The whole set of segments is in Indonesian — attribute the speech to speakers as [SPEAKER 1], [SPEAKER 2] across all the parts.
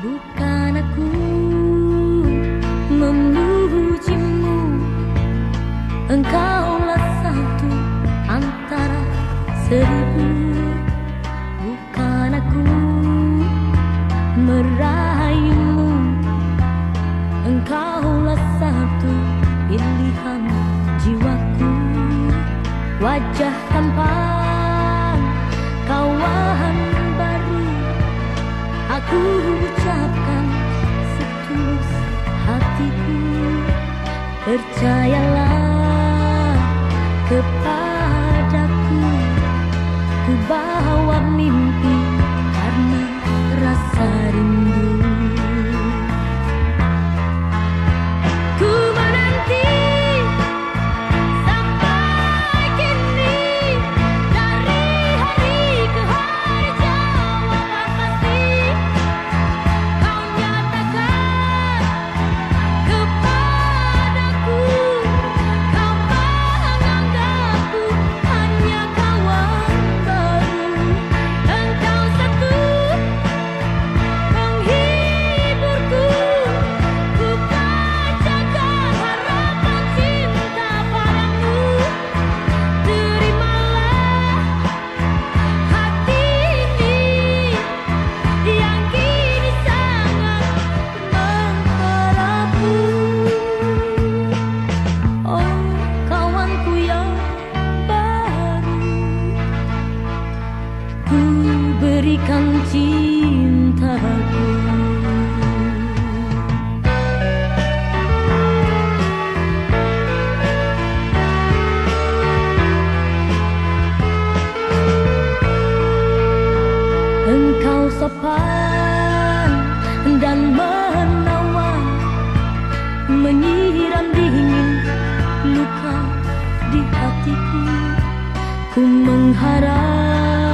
[SPEAKER 1] Bukan aku memujimu. Engkaulah satu antara seribu. Bukan aku merayumu Engkaulah satu pilihan jiwaku. Wajah tampan kawan baru. Aku Percayalah kepadaku Ku bawa mimpi Ku berikan cintaku Engkau sopan dan menawan Menyiram dingin luka di hatiku. Ku mengharap,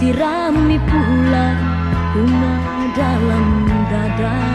[SPEAKER 1] sirami pula bunga dalam dadah.